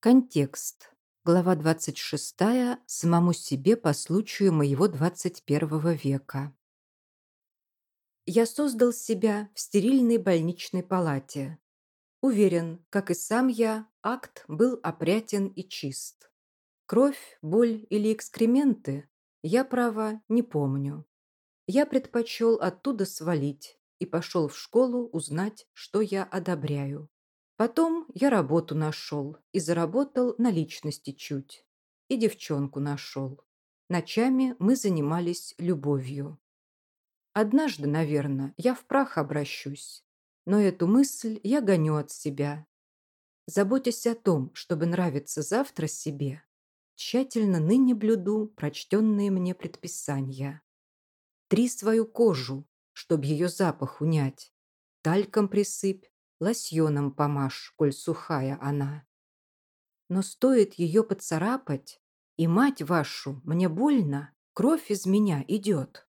Контекст. Глава 26. Самому себе по случаю моего 21 века. Я создал себя в стерильной больничной палате. Уверен, как и сам я, акт был опрятен и чист. Кровь, боль или экскременты я, право, не помню. Я предпочел оттуда свалить и пошел в школу узнать, что я одобряю. Потом я работу нашел и заработал на личности чуть. И девчонку нашел. Ночами мы занимались любовью. Однажды, наверное, я в прах обращусь. Но эту мысль я гоню от себя. Заботясь о том, чтобы нравиться завтра себе, тщательно ныне блюду прочтенные мне предписания. Три свою кожу, чтоб ее запах унять. Тальком присыпь, лосьоном помажь, коль сухая она. Но стоит ее поцарапать, и, мать вашу, мне больно, кровь из меня идет.